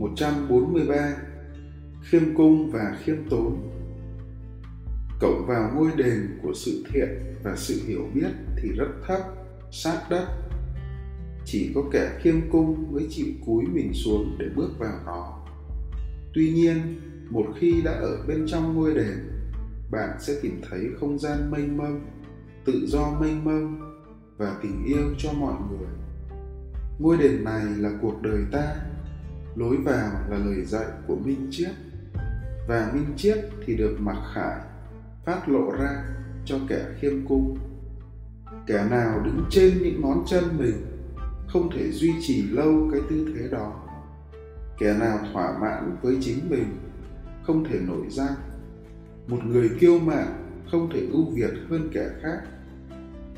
143 Khiêm cung và khiêm tốn Cổng vào ngôi đền của sự thiện và sự hiểu biết thì rất thấp, sát đất. Chỉ có kẻ khiêm cung mới chịu cúi mình xuống để bước vào nó. Tuy nhiên, một khi đã ở bên trong ngôi đền, bạn sẽ tìm thấy không gian mênh mông, tự do mênh mông và tình yêu cho mọi người. Ngôi đền này là cuộc đời ta, lối vào là lời dạy của Minh Triết và Minh Triết thì được mặc khải, phát lộ ra cho kẻ khiêm cung. Kẻ nào đứng trên những ngón chân mình không thể duy trì lâu cái tư thế đó. Kẻ nào thỏa mãn với chính mình không thể nổi danh. Một người kiêu mạn không thể ưu việt hơn kẻ khác.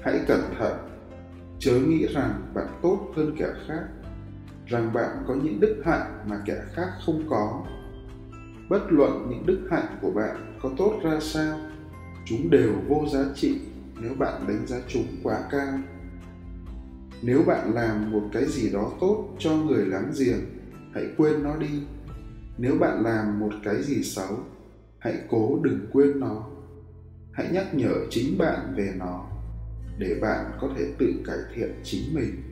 Hãy cẩn thận, chớ nghĩ rằng bạn tốt hơn kẻ khác rằng bạn có những đức hạnh mà kẻ khác không có. Bất luận những đức hạnh của bạn có tốt ra sao, chúng đều vô giá trị nếu bạn đánh giá chúng quá cao. Nếu bạn làm một cái gì đó tốt cho người láng giềng, hãy quên nó đi. Nếu bạn làm một cái gì xấu, hãy cố đừng quên nó. Hãy nhắc nhở chính bạn về nó để bạn có thể tự cải thiện chính mình.